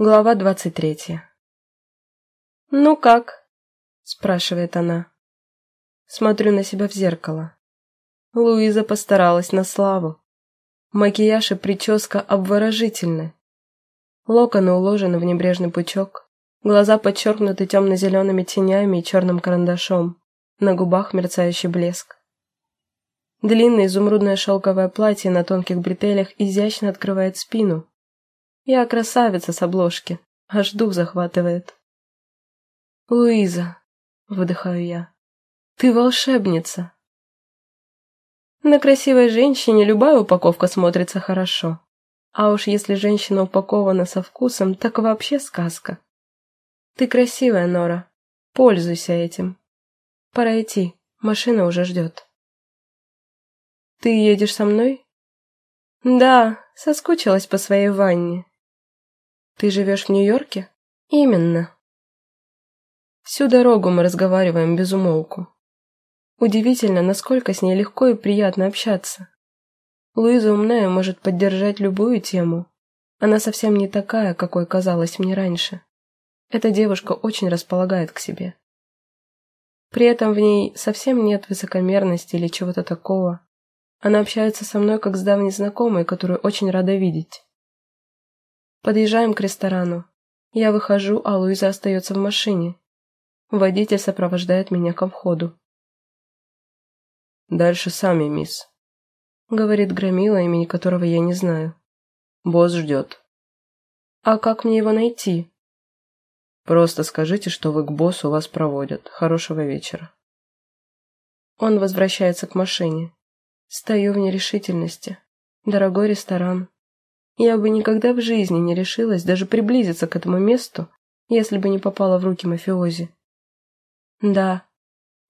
Глава двадцать третья. «Ну как?» – спрашивает она. Смотрю на себя в зеркало. Луиза постаралась на славу. Макияж и прическа обворожительны. Локоны уложены в небрежный пучок. Глаза подчеркнуты темно-зелеными тенями и черным карандашом. На губах мерцающий блеск. Длинное изумрудное шелковое платье на тонких бретелях изящно открывает спину, я красавица с обложки, аж дух захватывает. «Луиза», — выдыхаю я, — «ты волшебница». На красивой женщине любая упаковка смотрится хорошо. А уж если женщина упакована со вкусом, так вообще сказка. Ты красивая, Нора. Пользуйся этим. Пора идти, машина уже ждет. Ты едешь со мной? Да, соскучилась по своей ванне. Ты живешь в Нью-Йорке? Именно. Всю дорогу мы разговариваем без умолку. Удивительно, насколько с ней легко и приятно общаться. Луиза умная может поддержать любую тему. Она совсем не такая, какой казалась мне раньше. Эта девушка очень располагает к себе. При этом в ней совсем нет высокомерности или чего-то такого. Она общается со мной как с давней знакомой, которую очень рада видеть. Подъезжаем к ресторану. Я выхожу, а Луиза остается в машине. Водитель сопровождает меня ко входу. «Дальше сами, мисс», — говорит Громила, имени которого я не знаю. «Босс ждет». «А как мне его найти?» «Просто скажите, что вы к боссу вас проводят. Хорошего вечера». Он возвращается к машине. Стою в нерешительности. Дорогой ресторан. Я бы никогда в жизни не решилась даже приблизиться к этому месту, если бы не попала в руки мафиози. Да,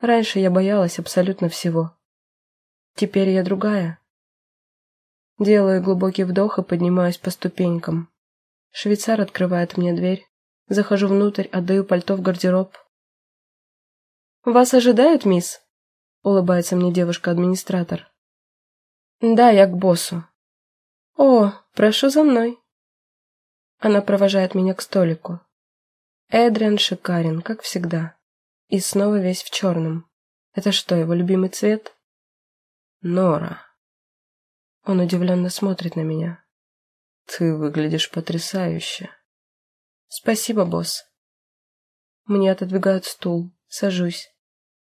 раньше я боялась абсолютно всего. Теперь я другая. Делаю глубокий вдох и поднимаюсь по ступенькам. Швейцар открывает мне дверь. Захожу внутрь, отдаю пальто в гардероб. «Вас ожидают, мисс?» — улыбается мне девушка-администратор. «Да, я к боссу. «О, прошу за мной». Она провожает меня к столику. Эдриан шикарен, как всегда. И снова весь в черном. Это что, его любимый цвет? Нора. Он удивленно смотрит на меня. Ты выглядишь потрясающе. Спасибо, босс. Мне отодвигают стул, сажусь.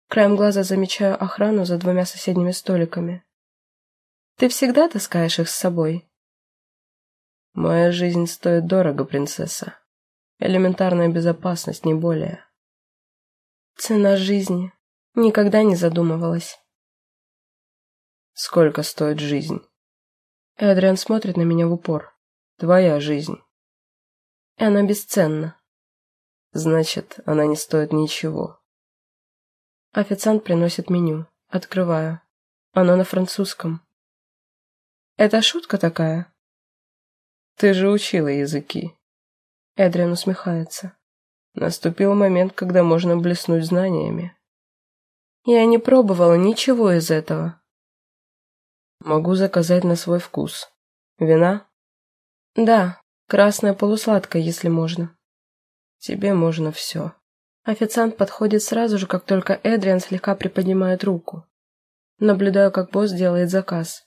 Краем глаза замечаю охрану за двумя соседними столиками. Ты всегда таскаешь их с собой? Моя жизнь стоит дорого, принцесса. Элементарная безопасность, не более. Цена жизни. Никогда не задумывалась. Сколько стоит жизнь? Эдриан смотрит на меня в упор. Твоя жизнь. И она бесценна. Значит, она не стоит ничего. Официант приносит меню. Открываю. Оно на французском. Это шутка такая? Ты же учила языки. Эдриан усмехается. Наступил момент, когда можно блеснуть знаниями. Я не пробовала ничего из этого. Могу заказать на свой вкус. Вина? Да, красное полусладкое, если можно. Тебе можно все. Официант подходит сразу же, как только Эдриан слегка приподнимает руку. Наблюдаю, как босс делает заказ.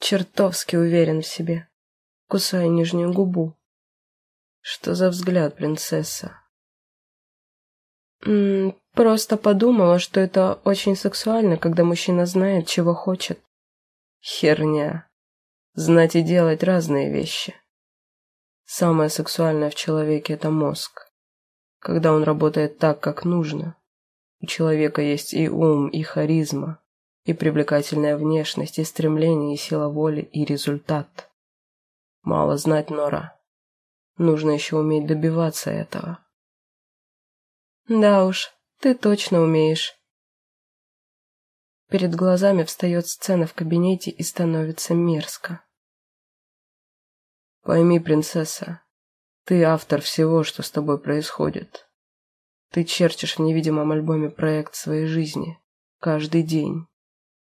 Чертовски уверен в себе кусая нижнюю губу. Что за взгляд, принцесса? М -м, просто подумала, что это очень сексуально, когда мужчина знает, чего хочет. Херня. Знать и делать разные вещи. Самое сексуальное в человеке – это мозг. Когда он работает так, как нужно. У человека есть и ум, и харизма, и привлекательная внешность, и стремление, и сила воли, и результат. Мало знать, Нора. Нужно еще уметь добиваться этого. Да уж, ты точно умеешь. Перед глазами встает сцена в кабинете и становится мерзко. Пойми, принцесса, ты автор всего, что с тобой происходит. Ты черчишь в невидимом альбоме проект своей жизни. Каждый день.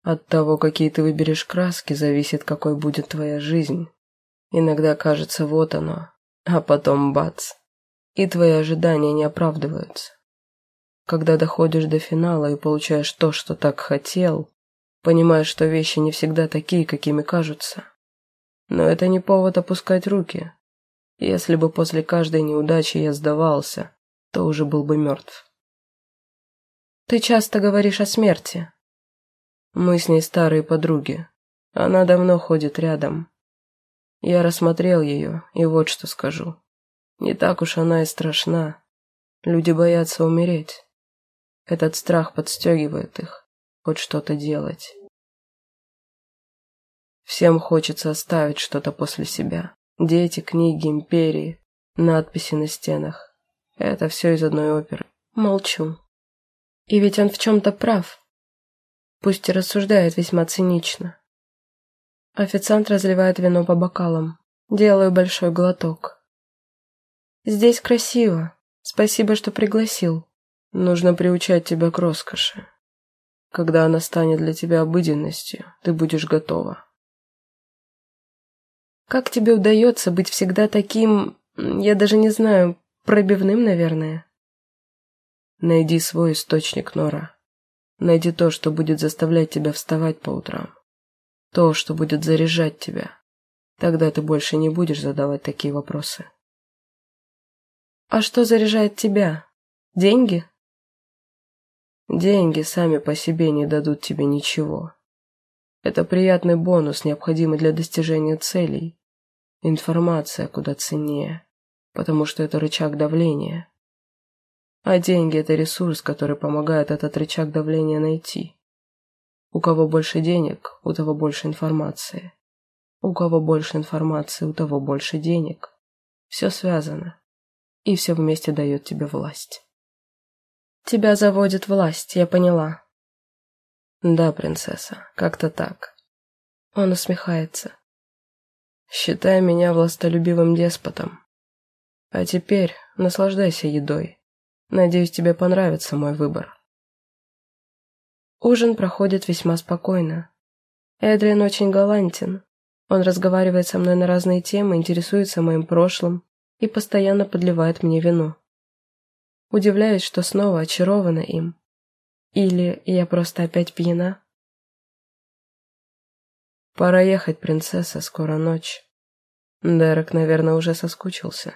От того, какие ты выберешь краски, зависит, какой будет твоя жизнь. Иногда кажется, вот оно, а потом бац, и твои ожидания не оправдываются. Когда доходишь до финала и получаешь то, что так хотел, понимаешь, что вещи не всегда такие, какими кажутся. Но это не повод опускать руки. Если бы после каждой неудачи я сдавался, то уже был бы мертв. Ты часто говоришь о смерти. Мы с ней старые подруги. Она давно ходит рядом. Я рассмотрел ее, и вот что скажу. Не так уж она и страшна. Люди боятся умереть. Этот страх подстегивает их хоть что-то делать. Всем хочется оставить что-то после себя. Дети, книги, империи, надписи на стенах. Это все из одной оперы. Молчу. И ведь он в чем-то прав. Пусть и рассуждает весьма цинично. Официант разливает вино по бокалам. Делаю большой глоток. Здесь красиво. Спасибо, что пригласил. Нужно приучать тебя к роскоши. Когда она станет для тебя обыденностью, ты будешь готова. Как тебе удается быть всегда таким, я даже не знаю, пробивным, наверное? Найди свой источник, Нора. Найди то, что будет заставлять тебя вставать по утрам. То, что будет заряжать тебя. Тогда ты больше не будешь задавать такие вопросы. А что заряжает тебя? Деньги? Деньги сами по себе не дадут тебе ничего. Это приятный бонус, необходимый для достижения целей. Информация куда ценнее, потому что это рычаг давления. А деньги – это ресурс, который помогает этот рычаг давления найти. У кого больше денег, у того больше информации. У кого больше информации, у того больше денег. Все связано. И все вместе дает тебе власть. Тебя заводит власть, я поняла. Да, принцесса, как-то так. Он усмехается. Считай меня властолюбивым деспотом. А теперь наслаждайся едой. Надеюсь, тебе понравится мой выбор. Ужин проходит весьма спокойно. Эдриан очень галантен. Он разговаривает со мной на разные темы, интересуется моим прошлым и постоянно подливает мне вино. Удивляюсь, что снова очарована им. Или я просто опять пьяна? Пора ехать, принцесса, скоро ночь. Дерек, наверное, уже соскучился.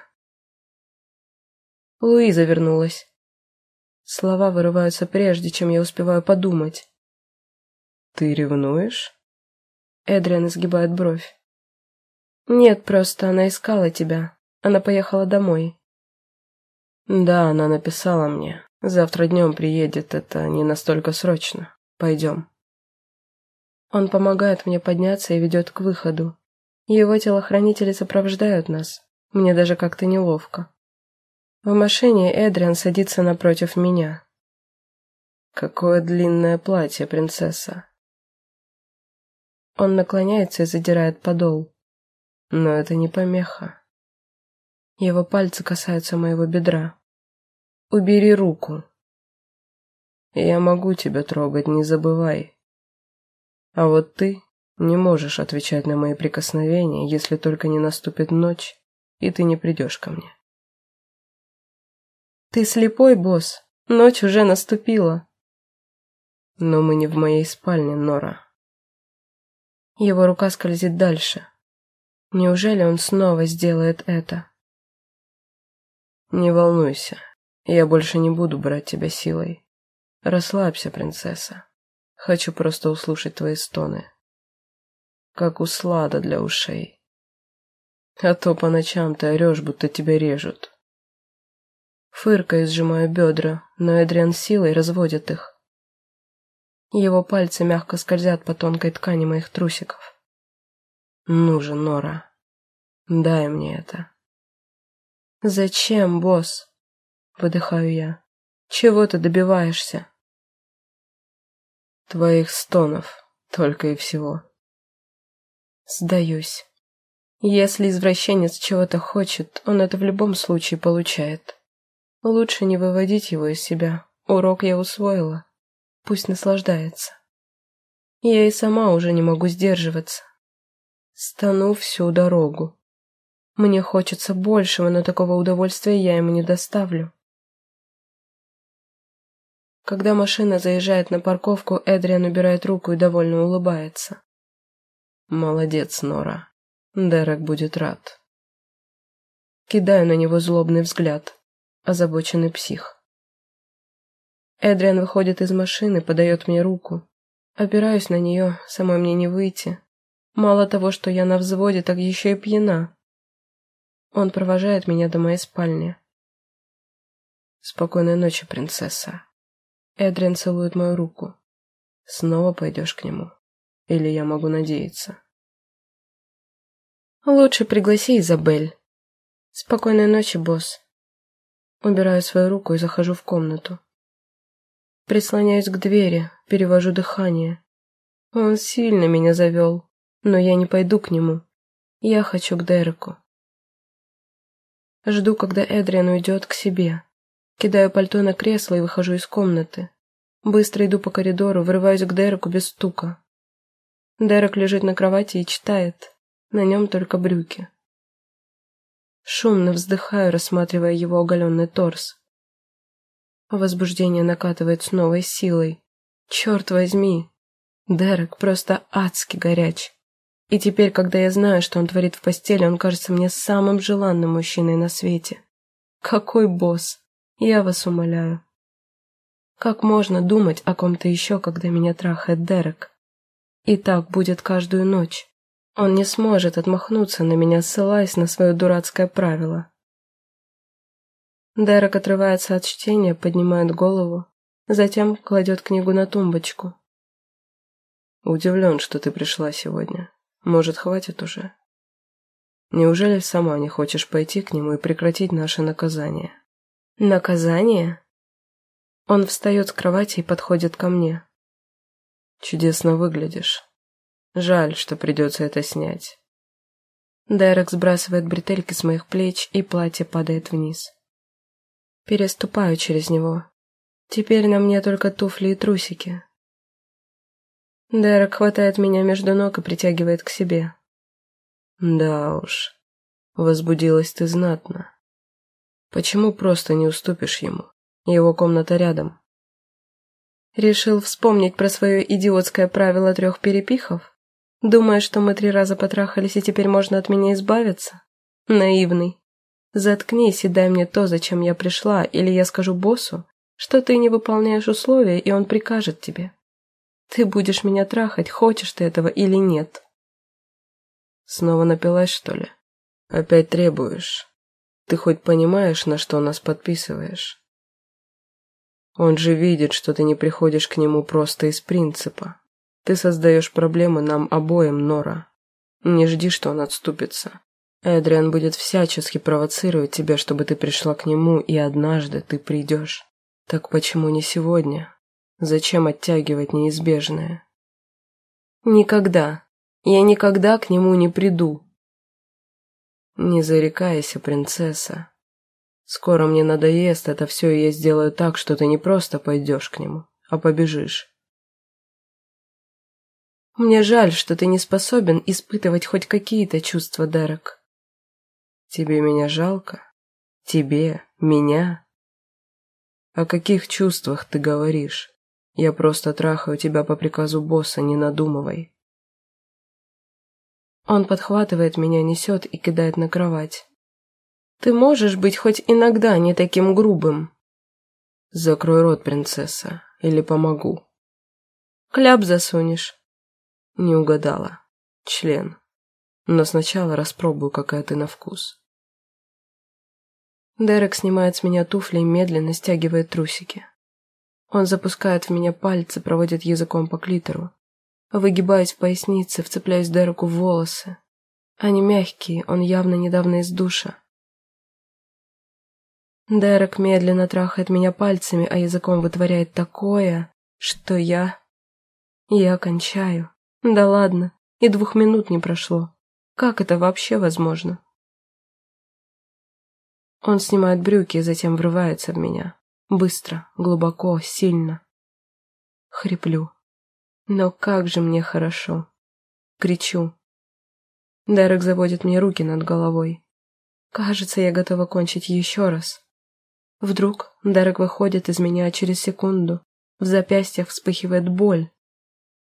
Луиза вернулась. Слова вырываются прежде, чем я успеваю подумать. Ты ревнуешь? Эдриан изгибает бровь. Нет, просто она искала тебя. Она поехала домой. Да, она написала мне. Завтра днем приедет, это не настолько срочно. Пойдем. Он помогает мне подняться и ведет к выходу. Его телохранители сопровождают нас. Мне даже как-то неловко. В машине Эдриан садится напротив меня. «Какое длинное платье, принцесса!» Он наклоняется и задирает подол. Но это не помеха. Его пальцы касаются моего бедра. «Убери руку!» «Я могу тебя трогать, не забывай!» А вот ты не можешь отвечать на мои прикосновения, если только не наступит ночь, и ты не придешь ко мне. Ты слепой, босс. Ночь уже наступила. Но мы не в моей спальне, Нора. Его рука скользит дальше. Неужели он снова сделает это? Не волнуйся, я больше не буду брать тебя силой. Расслабься, принцесса. Хочу просто услышать твои стоны. Как услада для ушей. А то по ночам ты орешь, будто тебя режут. Фыркаю, сжимаю бедра, но Эдриан силой разводит их. Его пальцы мягко скользят по тонкой ткани моих трусиков. Ну же, Нора, дай мне это. Зачем, босс? Выдыхаю я. Чего ты добиваешься? Твоих стонов, только и всего. Сдаюсь. Если извращенец чего-то хочет, он это в любом случае получает. Лучше не выводить его из себя. Урок я усвоила. Пусть наслаждается. Я и сама уже не могу сдерживаться. Стану всю дорогу. Мне хочется большего, но такого удовольствия я ему не доставлю. Когда машина заезжает на парковку, Эдриан убирает руку и довольно улыбается. «Молодец, Нора. Дерек будет рад». Кидаю на него злобный взгляд. Озабоченный псих. Эдриан выходит из машины, подает мне руку. Опираюсь на нее, самой мне не выйти. Мало того, что я на взводе, так еще и пьяна. Он провожает меня до моей спальни. Спокойной ночи, принцесса. Эдриан целует мою руку. Снова пойдешь к нему? Или я могу надеяться? Лучше пригласи Изабель. Спокойной ночи, босс. Убираю свою руку и захожу в комнату. Прислоняюсь к двери, перевожу дыхание. Он сильно меня завел, но я не пойду к нему. Я хочу к Дереку. Жду, когда Эдриан уйдет к себе. Кидаю пальто на кресло и выхожу из комнаты. Быстро иду по коридору, врываюсь к Дереку без стука. Дерек лежит на кровати и читает. На нем только брюки. Шумно вздыхаю, рассматривая его оголенный торс. Возбуждение накатывает с новой силой. Черт возьми! Дерек просто адски горяч. И теперь, когда я знаю, что он творит в постели, он кажется мне самым желанным мужчиной на свете. Какой босс! Я вас умоляю. Как можно думать о ком-то еще, когда меня трахает Дерек? И так будет каждую ночь. Он не сможет отмахнуться на меня, ссылаясь на свое дурацкое правило. Дерек отрывается от чтения, поднимает голову, затем кладет книгу на тумбочку. «Удивлен, что ты пришла сегодня. Может, хватит уже? Неужели сама не хочешь пойти к нему и прекратить наше наказание?» «Наказание?» Он встает с кровати и подходит ко мне. «Чудесно выглядишь. Жаль, что придется это снять». Дерек сбрасывает бретельки с моих плеч, и платье падает вниз. Переступаю через него. Теперь на мне только туфли и трусики. Дерек хватает меня между ног и притягивает к себе. «Да уж, возбудилась ты знатно». Почему просто не уступишь ему? Его комната рядом. Решил вспомнить про свое идиотское правило трех перепихов? Думаешь, что мы три раза потрахались и теперь можно от меня избавиться? Наивный. Заткнись и дай мне то, зачем я пришла, или я скажу боссу, что ты не выполняешь условия, и он прикажет тебе. Ты будешь меня трахать, хочешь ты этого или нет. Снова напилась, что ли? Опять требуешь? Ты хоть понимаешь, на что нас подписываешь? Он же видит, что ты не приходишь к нему просто из принципа. Ты создаешь проблемы нам обоим, Нора. Не жди, что он отступится. Эдриан будет всячески провоцировать тебя, чтобы ты пришла к нему, и однажды ты придешь. Так почему не сегодня? Зачем оттягивать неизбежное? Никогда. Я никогда к нему не приду. Не зарекайся, принцесса. Скоро мне надоест это все, и я сделаю так, что ты не просто пойдешь к нему, а побежишь. Мне жаль, что ты не способен испытывать хоть какие-то чувства, Дерек. Тебе меня жалко? Тебе? Меня? О каких чувствах ты говоришь? Я просто трахаю тебя по приказу босса, не надумывай. Он подхватывает меня, несет и кидает на кровать. «Ты можешь быть хоть иногда не таким грубым?» «Закрой рот, принцесса, или помогу». «Кляп засунешь». «Не угадала. Член. Но сначала распробую, какая ты на вкус». Дерек снимает с меня туфли и медленно стягивает трусики. Он запускает в меня пальцы, проводит языком по клитору. Выгибаюсь в пояснице, вцепляюсь Дереку в волосы. Они мягкие, он явно недавно из душа. Дерек медленно трахает меня пальцами, а языком вытворяет такое, что я... Я кончаю. Да ладно, и двух минут не прошло. Как это вообще возможно? Он снимает брюки и затем врывается в меня. Быстро, глубоко, сильно. Хриплю. Но как же мне хорошо. Кричу. Дерек заводит мне руки над головой. Кажется, я готова кончить еще раз. Вдруг Дерек выходит из меня через секунду. В запястьях вспыхивает боль.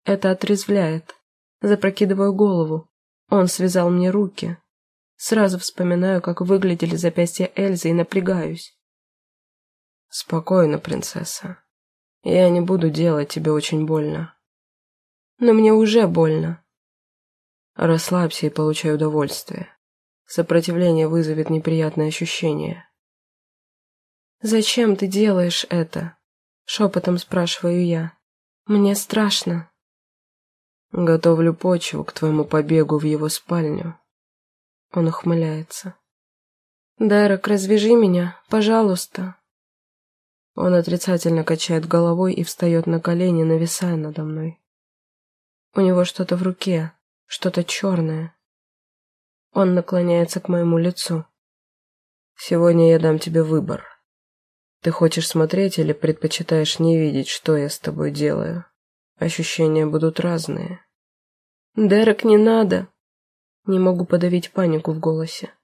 Это отрезвляет. Запрокидываю голову. Он связал мне руки. Сразу вспоминаю, как выглядели запястья Эльзы и напрягаюсь. Спокойно, принцесса. Я не буду делать тебе очень больно. Но мне уже больно. Расслабься и получай удовольствие. Сопротивление вызовет неприятные ощущения. «Зачем ты делаешь это?» — шепотом спрашиваю я. «Мне страшно». «Готовлю почву к твоему побегу в его спальню». Он ухмыляется. «Дерек, развяжи меня, пожалуйста». Он отрицательно качает головой и встает на колени, нависая надо мной. У него что-то в руке, что-то черное. Он наклоняется к моему лицу. «Сегодня я дам тебе выбор. Ты хочешь смотреть или предпочитаешь не видеть, что я с тобой делаю? Ощущения будут разные». «Дерек, не надо!» Не могу подавить панику в голосе.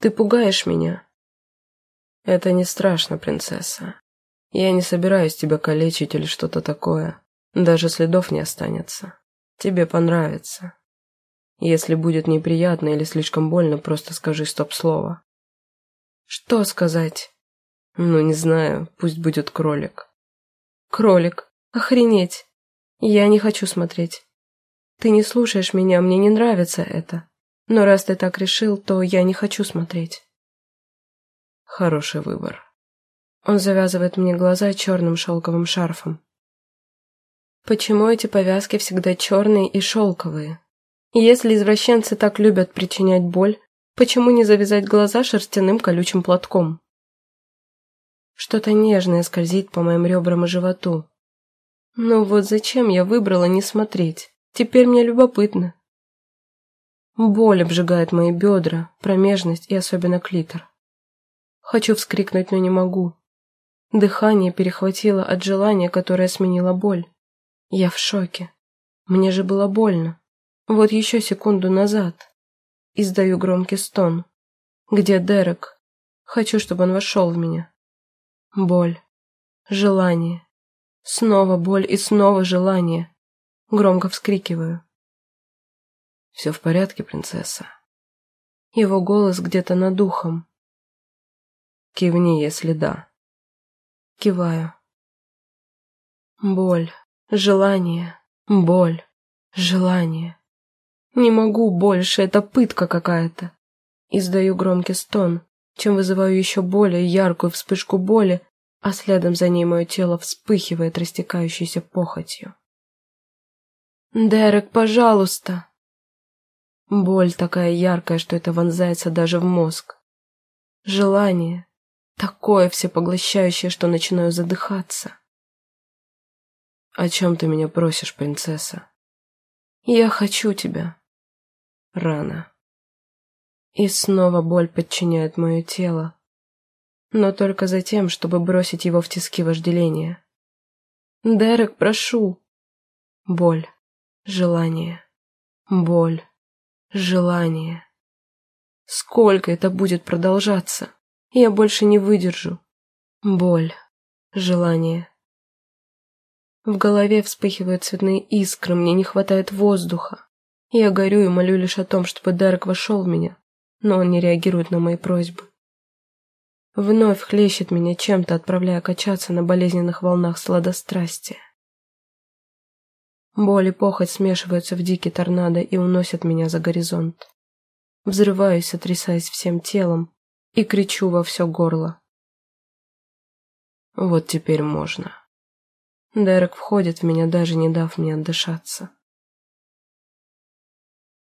«Ты пугаешь меня!» «Это не страшно, принцесса. Я не собираюсь тебя калечить или что-то такое. Даже следов не останется. Тебе понравится. Если будет неприятно или слишком больно, просто скажи стоп-слово. Что сказать? Ну, не знаю, пусть будет кролик. Кролик. Охренеть. Я не хочу смотреть. Ты не слушаешь меня, мне не нравится это. Но раз ты так решил, то я не хочу смотреть. Хороший выбор. Он завязывает мне глаза черным шелковым шарфом. Почему эти повязки всегда черные и шелковые? Если извращенцы так любят причинять боль, почему не завязать глаза шерстяным колючим платком? Что-то нежное скользит по моим ребрам и животу. Ну вот зачем я выбрала не смотреть? Теперь мне любопытно. Боль обжигает мои бедра, промежность и особенно клитор. Хочу вскрикнуть, но не могу. Дыхание перехватило от желания, которое сменило боль. Я в шоке. Мне же было больно. Вот еще секунду назад. Издаю громкий стон. Где Дерек? Хочу, чтобы он вошел в меня. Боль. Желание. Снова боль и снова желание. Громко вскрикиваю. «Все в порядке, принцесса?» Его голос где-то над ухом. «Кивни, если да». Киваю. Боль, желание, боль, желание. Не могу больше, это пытка какая-то. Издаю громкий стон, чем вызываю еще более яркую вспышку боли, а следом за ней мое тело вспыхивает растекающейся похотью. «Дерек, пожалуйста!» Боль такая яркая, что это вонзается даже в мозг. Желание, Такое всепоглощающее, что начинаю задыхаться. «О чем ты меня просишь, принцесса?» «Я хочу тебя». «Рано». И снова боль подчиняет мое тело, но только за тем, чтобы бросить его в тиски вожделения. «Дерек, прошу!» Боль, желание, боль, желание. Сколько это будет продолжаться? Я больше не выдержу. Боль, желание. В голове вспыхивают цветные искры, мне не хватает воздуха. Я горю и молю лишь о том, чтобы Дарк вошел в меня, но он не реагирует на мои просьбы. Вновь хлещет меня чем-то, отправляя качаться на болезненных волнах сладострастия. Боль и похоть смешиваются в дикий торнадо и уносят меня за горизонт. Взрываюсь, сотрясаясь всем телом, и кричу во все горло. Вот теперь можно. Дерек входит в меня, даже не дав мне отдышаться.